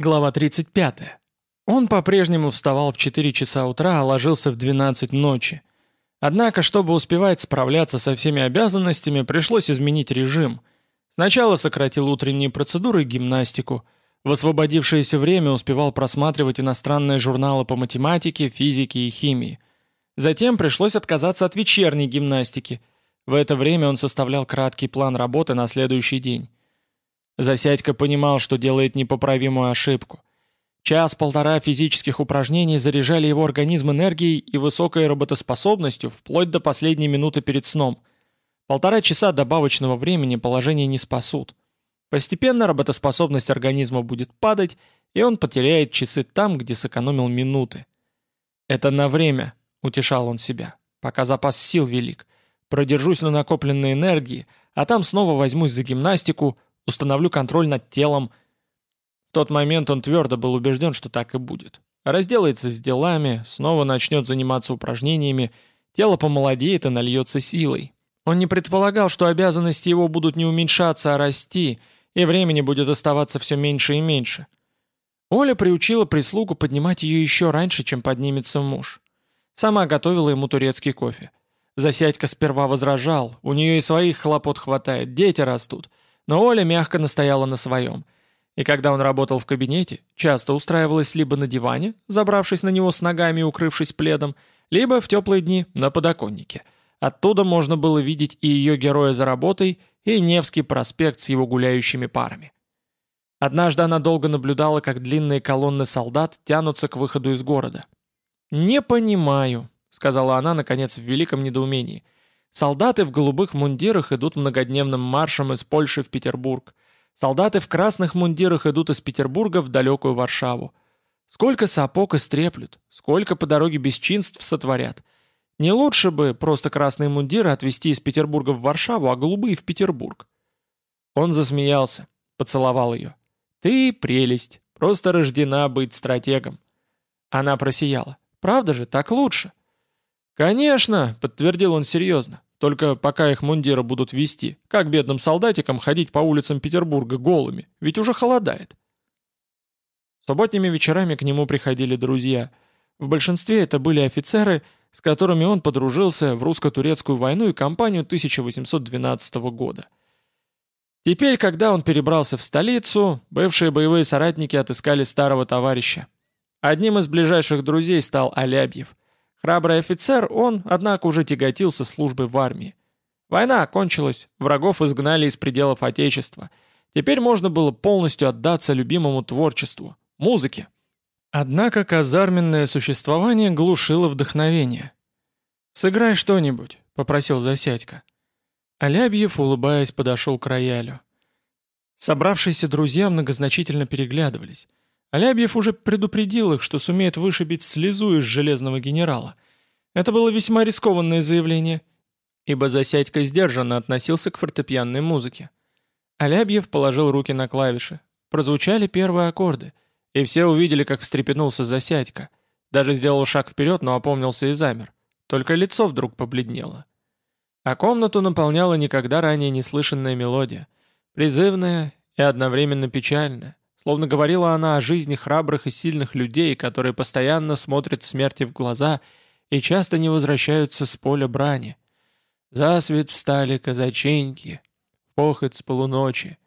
Глава 35. Он по-прежнему вставал в 4 часа утра, а ложился в 12 ночи. Однако, чтобы успевать справляться со всеми обязанностями, пришлось изменить режим. Сначала сократил утренние процедуры и гимнастику. В освободившееся время успевал просматривать иностранные журналы по математике, физике и химии. Затем пришлось отказаться от вечерней гимнастики. В это время он составлял краткий план работы на следующий день. Засядько понимал, что делает непоправимую ошибку. Час-полтора физических упражнений заряжали его организм энергией и высокой работоспособностью вплоть до последней минуты перед сном. Полтора часа добавочного времени положение не спасут. Постепенно работоспособность организма будет падать, и он потеряет часы там, где сэкономил минуты. «Это на время», — утешал он себя, — «пока запас сил велик. Продержусь на накопленной энергии, а там снова возьмусь за гимнастику, установлю контроль над телом. В тот момент он твердо был убежден, что так и будет. Разделается с делами, снова начнет заниматься упражнениями, тело помолодеет и нальется силой. Он не предполагал, что обязанности его будут не уменьшаться, а расти, и времени будет оставаться все меньше и меньше. Оля приучила прислугу поднимать ее еще раньше, чем поднимется муж. Сама готовила ему турецкий кофе. Засядька сперва возражал, у нее и своих хлопот хватает, дети растут. Но Оля мягко настояла на своем. И когда он работал в кабинете, часто устраивалась либо на диване, забравшись на него с ногами и укрывшись пледом, либо в теплые дни на подоконнике. Оттуда можно было видеть и ее героя за работой, и Невский проспект с его гуляющими парами. Однажды она долго наблюдала, как длинные колонны солдат тянутся к выходу из города. «Не понимаю», — сказала она, наконец, в великом недоумении — Солдаты в голубых мундирах идут многодневным маршем из Польши в Петербург. Солдаты в красных мундирах идут из Петербурга в далекую Варшаву. Сколько сапог истреплют, сколько по дороге бесчинств сотворят. Не лучше бы просто красные мундиры отвезти из Петербурга в Варшаву, а голубые в Петербург. Он засмеялся, поцеловал ее. «Ты прелесть, просто рождена быть стратегом». Она просияла. «Правда же, так лучше?» «Конечно», — подтвердил он серьезно, «только пока их мундиры будут вести, как бедным солдатикам ходить по улицам Петербурга голыми, ведь уже холодает». Субботними вечерами к нему приходили друзья. В большинстве это были офицеры, с которыми он подружился в русско-турецкую войну и кампанию 1812 года. Теперь, когда он перебрался в столицу, бывшие боевые соратники отыскали старого товарища. Одним из ближайших друзей стал Алябьев — Храбрый офицер, он, однако, уже тяготился службой в армии. Война окончилась, врагов изгнали из пределов Отечества. Теперь можно было полностью отдаться любимому творчеству – музыке. Однако казарменное существование глушило вдохновение. «Сыграй что-нибудь», — попросил Засядько. Алябьев, улыбаясь, подошел к роялю. Собравшиеся друзья многозначительно переглядывались. Алябьев уже предупредил их, что сумеет вышибить слезу из железного генерала. Это было весьма рискованное заявление, ибо Засядько сдержанно относился к фортепианной музыке. Алябьев положил руки на клавиши. Прозвучали первые аккорды, и все увидели, как встрепенулся Засядько. Даже сделал шаг вперед, но опомнился и замер. Только лицо вдруг побледнело. А комнату наполняла никогда ранее неслышанная мелодия. Призывная и одновременно печальная. Словно говорила она о жизни храбрых и сильных людей, которые постоянно смотрят смерти в глаза и часто не возвращаются с поля брани. Засвет встали казаченьки, похоть с полуночи.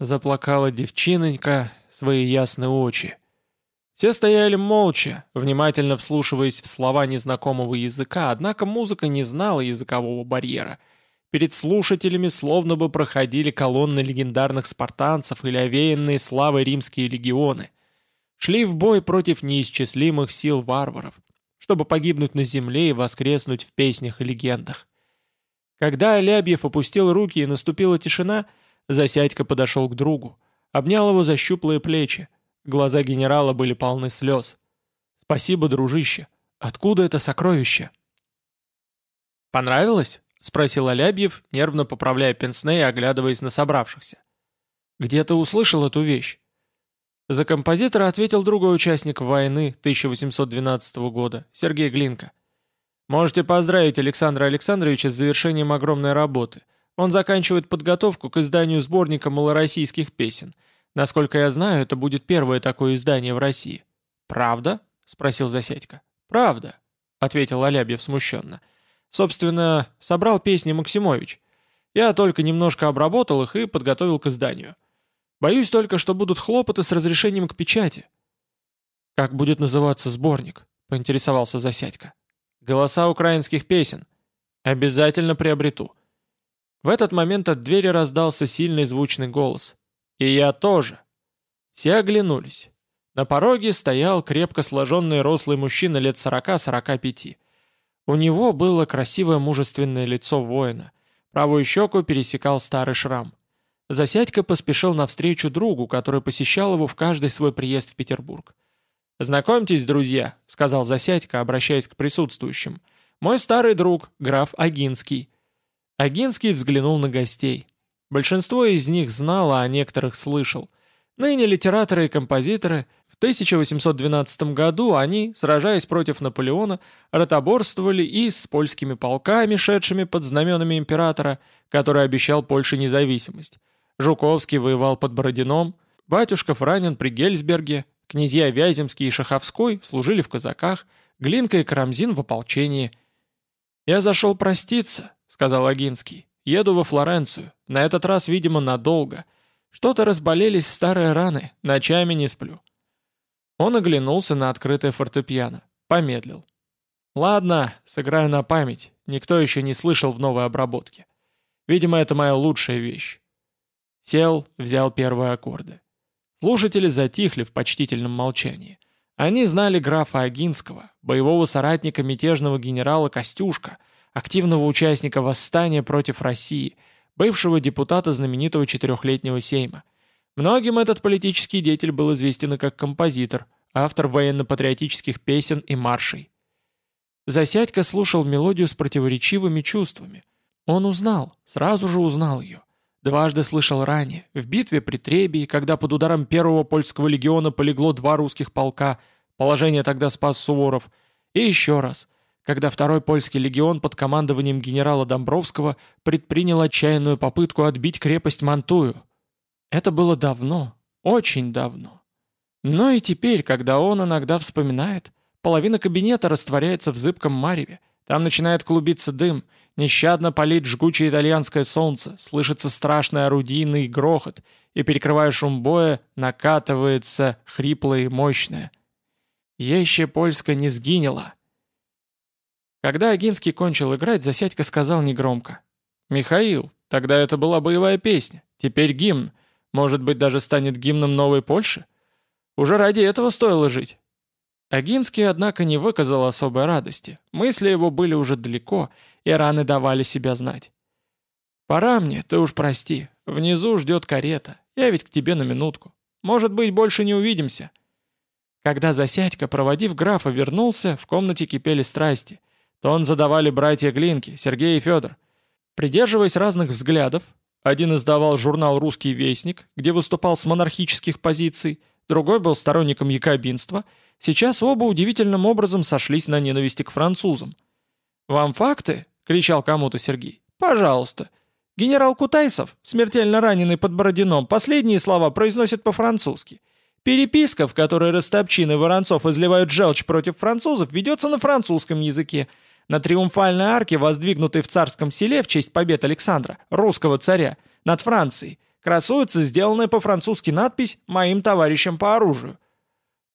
Заплакала девчинонька свои ясные очи. Все стояли молча, внимательно вслушиваясь в слова незнакомого языка, однако музыка не знала языкового барьера — Перед слушателями словно бы проходили колонны легендарных спартанцев или овеянные славой римские легионы. Шли в бой против неисчислимых сил варваров, чтобы погибнуть на земле и воскреснуть в песнях и легендах. Когда Алябьев опустил руки и наступила тишина, Засядько подошел к другу, обнял его за щуплые плечи. Глаза генерала были полны слез. «Спасибо, дружище. Откуда это сокровище?» «Понравилось?» — спросил Алябьев, нервно поправляя пенсне и оглядываясь на собравшихся. «Где ты услышал эту вещь?» За композитора ответил другой участник войны 1812 года, Сергей Глинка. «Можете поздравить Александра Александровича с завершением огромной работы. Он заканчивает подготовку к изданию сборника малороссийских песен. Насколько я знаю, это будет первое такое издание в России. «Правда?» — спросил Засядько. «Правда», — ответил Алябьев смущенно. «Собственно, собрал песни Максимович. Я только немножко обработал их и подготовил к изданию. Боюсь только, что будут хлопоты с разрешением к печати». «Как будет называться сборник?» — поинтересовался Засядько. «Голоса украинских песен. Обязательно приобрету». В этот момент от двери раздался сильный звучный голос. «И я тоже». Все оглянулись. На пороге стоял крепко сложенный рослый мужчина лет 40-45. У него было красивое мужественное лицо воина. Правую щеку пересекал старый шрам. Засядько поспешил навстречу другу, который посещал его в каждый свой приезд в Петербург. «Знакомьтесь, друзья», — сказал Засядько, обращаясь к присутствующим. «Мой старый друг, граф Агинский». Агинский взглянул на гостей. Большинство из них знало, а некоторых слышал. Ныне литераторы и композиторы — в 1812 году они, сражаясь против Наполеона, ротоборствовали и с польскими полками, шедшими под знаменами императора, который обещал Польше независимость. Жуковский воевал под Бородином, Батюшков ранен при Гельсберге, князья Вяземский и Шаховской служили в казаках, Глинка и Карамзин в ополчении. «Я зашел проститься», — сказал Агинский. «Еду во Флоренцию, на этот раз, видимо, надолго. Что-то разболелись старые раны, ночами не сплю». Он оглянулся на открытое фортепиано, помедлил. «Ладно, сыграю на память, никто еще не слышал в новой обработке. Видимо, это моя лучшая вещь». Сел, взял первые аккорды. Слушатели затихли в почтительном молчании. Они знали графа Агинского, боевого соратника мятежного генерала Костюшка, активного участника восстания против России, бывшего депутата знаменитого четырехлетнего сейма. Многим этот политический деятель был известен как композитор, автор военно-патриотических песен и маршей. Засядько слушал мелодию с противоречивыми чувствами. Он узнал, сразу же узнал ее. Дважды слышал ранее, в битве при Требии, когда под ударом первого польского легиона полегло два русских полка, положение тогда спас Суворов, и еще раз, когда второй польский легион под командованием генерала Домбровского предпринял отчаянную попытку отбить крепость Мантую. Это было давно, очень давно. Но и теперь, когда он иногда вспоминает, половина кабинета растворяется в зыбком мареве, там начинает клубиться дым — Нещадно палит жгучее итальянское солнце, слышится страшный орудийный грохот, и, перекрывая шум боя, накатывается хриплое и мощное. «Еще Польска не сгинела!» Когда Агинский кончил играть, Засядько сказал негромко. «Михаил, тогда это была боевая песня, теперь гимн. Может быть, даже станет гимном новой Польши? Уже ради этого стоило жить». Агинский, однако, не выказал особой радости. Мысли его были уже далеко, и раны давали себя знать. «Пора мне, ты уж прости. Внизу ждет карета. Я ведь к тебе на минутку. Может быть, больше не увидимся». Когда Засядько, проводив графа, вернулся, в комнате кипели страсти. То он задавали братья Глинки, Сергей и Федор. Придерживаясь разных взглядов, один издавал журнал «Русский вестник», где выступал с монархических позиций, другой был сторонником якобинства, сейчас оба удивительным образом сошлись на ненависти к французам. «Вам факты?» — кричал кому-то Сергей. «Пожалуйста. Генерал Кутайсов, смертельно раненый под Бородином, последние слова произносит по-французски. Переписка, в которой Ростопчин и Воронцов изливают желчь против французов, ведется на французском языке. На триумфальной арке, воздвигнутой в царском селе в честь побед Александра, русского царя, над Францией, красуется сделанная по-французски надпись «Моим товарищам по оружию».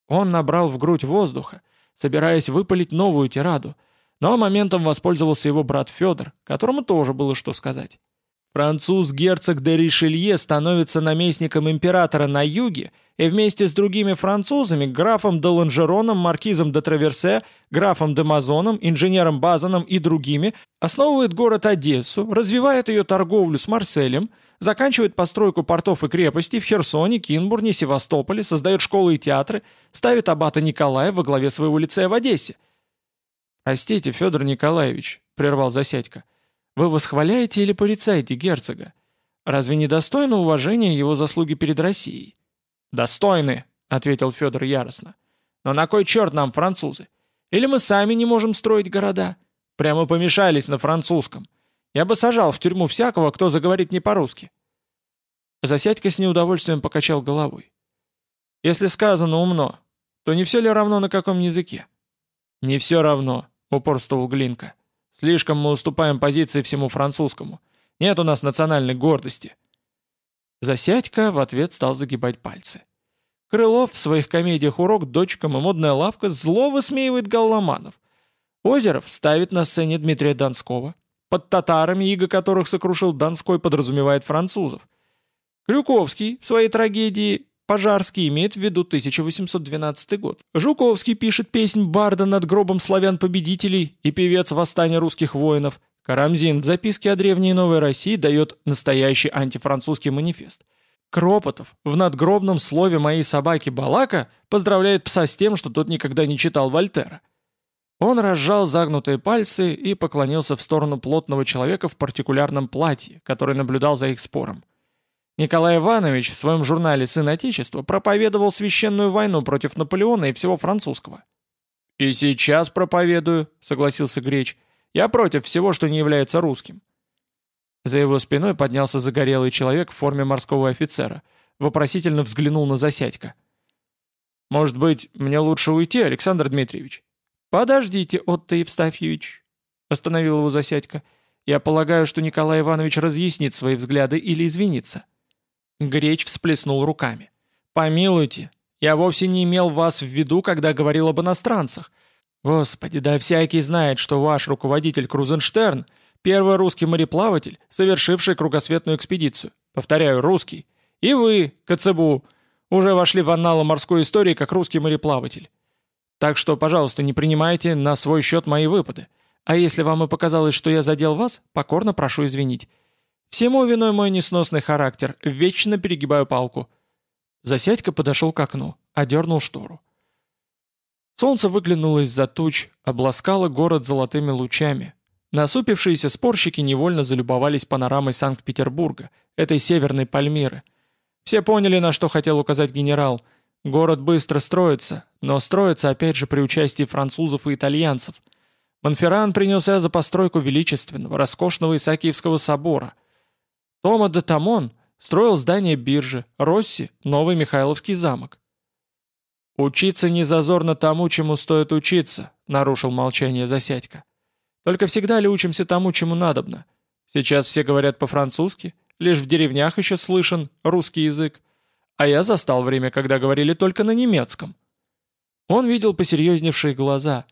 Он набрал в грудь воздуха, собираясь выпалить новую тираду — но моментом воспользовался его брат Федор, которому тоже было что сказать. Француз-герцог де Ришелье становится наместником императора на юге и вместе с другими французами, графом де Ланжероном, маркизом де Траверсе, графом де Мазоном, инженером Базаном и другими, основывает город Одессу, развивает ее торговлю с Марселем, заканчивает постройку портов и крепостей в Херсоне, Кинбурне, Севастополе, создает школы и театры, ставит аббата Николая во главе своего лицея в Одессе – «Простите, Федор Николаевич», — прервал Засядько, — «вы восхваляете или порицаете герцога? Разве не достойно уважения его заслуги перед Россией?» «Достойны», — ответил Федор яростно. «Но на кой черт нам французы? Или мы сами не можем строить города? Прямо помешались на французском. Я бы сажал в тюрьму всякого, кто заговорит не по-русски». Засядька с неудовольствием покачал головой. Если сказано умно, то не все ли равно на каком языке? Не все равно, упорствовал Глинка. Слишком мы уступаем позиции всему французскому. Нет у нас национальной гордости. Засядька в ответ стал загибать пальцы. Крылов в своих комедиях «Урок дочкам» и «Модная лавка» зло высмеивает галломанов. Озеров ставит на сцене Дмитрия Донского. Под татарами, иго которых сокрушил Донской, подразумевает французов. Крюковский в своей трагедии «Пожарский» имеет в виду 1812 год. Жуковский пишет песнь Барда над гробом славян-победителей и певец восстания русских воинов. Карамзин в записке о древней новой России дает настоящий антифранцузский манифест. Кропотов в надгробном слове моей собаки Балака поздравляет пса с тем, что тот никогда не читал Вольтера. Он разжал загнутые пальцы и поклонился в сторону плотного человека в партикулярном платье, который наблюдал за их спором. Николай Иванович в своем журнале «Сын Отечества» проповедовал священную войну против Наполеона и всего французского. «И сейчас проповедую», — согласился Греч. Я против всего, что не является русским». За его спиной поднялся загорелый человек в форме морского офицера. Вопросительно взглянул на Засядька. «Может быть, мне лучше уйти, Александр Дмитриевич?» «Подождите, Отто Евстафьевич», — остановил его Засядька. «Я полагаю, что Николай Иванович разъяснит свои взгляды или извинится». Греч всплеснул руками. «Помилуйте, я вовсе не имел вас в виду, когда говорил об иностранцах. Господи, да всякий знает, что ваш руководитель Крузенштерн — первый русский мореплаватель, совершивший кругосветную экспедицию. Повторяю, русский. И вы, КЦБУ, уже вошли в анналы морской истории как русский мореплаватель. Так что, пожалуйста, не принимайте на свой счет мои выпады. А если вам и показалось, что я задел вас, покорно прошу извинить. Всему виной мой несносный характер, вечно перегибаю палку». Засядька подошел к окну, одернул штору. Солнце выглянуло из-за туч, обласкало город золотыми лучами. Насупившиеся спорщики невольно залюбовались панорамой Санкт-Петербурга, этой северной Пальмиры. Все поняли, на что хотел указать генерал. Город быстро строится, но строится опять же при участии французов и итальянцев. Монферран принялся за постройку величественного, роскошного Исаакиевского собора. Тома де Тамон строил здание биржи, Росси — новый Михайловский замок. «Учиться не зазорно тому, чему стоит учиться», — нарушил молчание Засядько. «Только всегда ли учимся тому, чему надобно? Сейчас все говорят по-французски, лишь в деревнях еще слышен русский язык, а я застал время, когда говорили только на немецком». Он видел посерьезневшие глаза.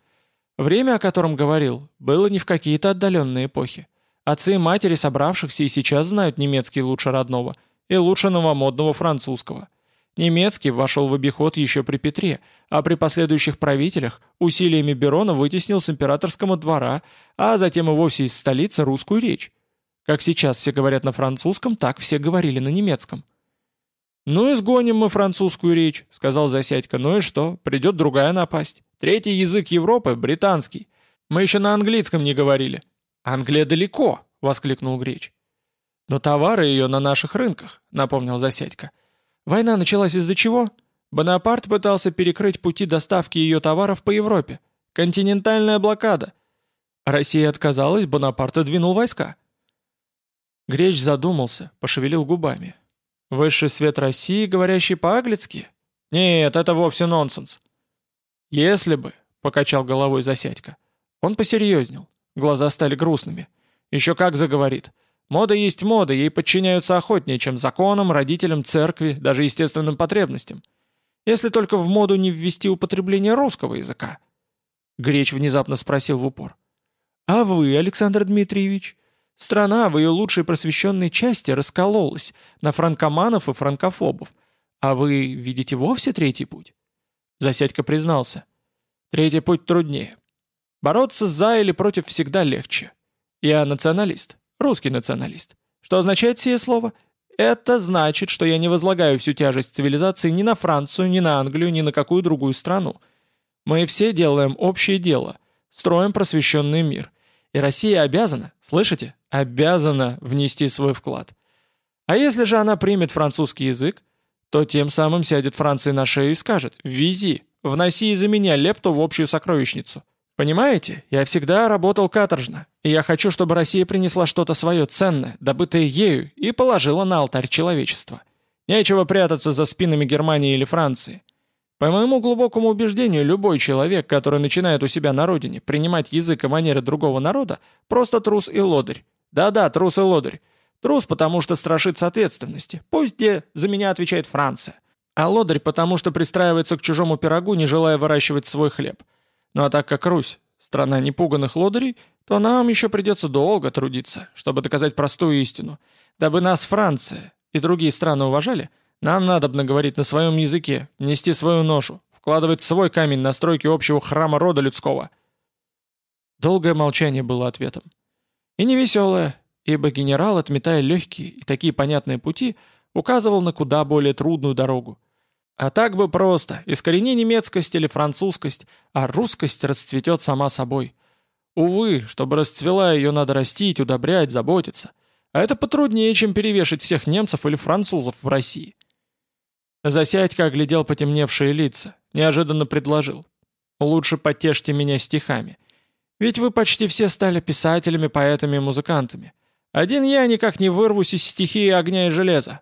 Время, о котором говорил, было не в какие-то отдаленные эпохи. Отцы и матери собравшихся и сейчас знают немецкий лучше родного и лучше новомодного французского. Немецкий вошел в обиход еще при Петре, а при последующих правителях усилиями Берона вытеснил с императорского двора, а затем и вовсе из столицы русскую речь. Как сейчас все говорят на французском, так все говорили на немецком. «Ну и сгоним мы французскую речь», — сказал Засядько. «Ну и что? Придет другая напасть. Третий язык Европы — британский. Мы еще на английском не говорили». «Англия далеко», — воскликнул Греч. «Но товары ее на наших рынках», — напомнил Засядько. Война началась из-за чего? Бонапарт пытался перекрыть пути доставки ее товаров по Европе. Континентальная блокада. Россия отказалась, Бонапарт двинул войска. Греч задумался, пошевелил губами. Высший свет России, говорящий по-аглицки? Нет, это вовсе нонсенс. Если бы, покачал головой Засядько. Он посерьезнел, глаза стали грустными. Еще как заговорит. Мода есть мода, ей подчиняются охотнее, чем законам, родителям, церкви, даже естественным потребностям. Если только в моду не ввести употребление русского языка. Греч внезапно спросил в упор. «А вы, Александр Дмитриевич?» Страна в ее лучшей просвещенной части раскололась на франкоманов и франкофобов. А вы видите вовсе третий путь? Засядько признался. Третий путь труднее. Бороться за или против всегда легче. Я националист. Русский националист. Что означает сие слово? Это значит, что я не возлагаю всю тяжесть цивилизации ни на Францию, ни на Англию, ни на какую другую страну. Мы все делаем общее дело, строим просвещенный мир. И Россия обязана, слышите, обязана внести свой вклад. А если же она примет французский язык, то тем самым сядет Франция на шею и скажет «Вези, вноси из-за меня лепту в общую сокровищницу». Понимаете, я всегда работал каторжно, и я хочу, чтобы Россия принесла что-то свое ценное, добытое ею, и положила на алтарь человечества. Нечего прятаться за спинами Германии или Франции. По моему глубокому убеждению, любой человек, который начинает у себя на родине принимать язык и манеры другого народа, просто трус и лодырь. Да-да, трус и лодырь. Трус, потому что страшится ответственности. Пусть где за меня отвечает Франция. А лодырь, потому что пристраивается к чужому пирогу, не желая выращивать свой хлеб. Ну а так как Русь – страна непуганных лодырей, то нам еще придется долго трудиться, чтобы доказать простую истину. Дабы нас Франция и другие страны уважали, нам надо говорить на своем языке, нести свою ношу, вкладывать свой камень на стройки общего храма рода людского. Долгое молчание было ответом. И невеселое, ибо генерал, отметая легкие и такие понятные пути, указывал на куда более трудную дорогу. А так бы просто, искорени немецкость или французскость, а русскость расцветет сама собой. Увы, чтобы расцвела ее надо растить, удобрять, заботиться. А это потруднее, чем перевешать всех немцев или французов в России. Засядька оглядел потемневшие лица, неожиданно предложил. «Лучше потешьте меня стихами. Ведь вы почти все стали писателями, поэтами и музыкантами. Один я никак не вырвусь из стихии огня и железа.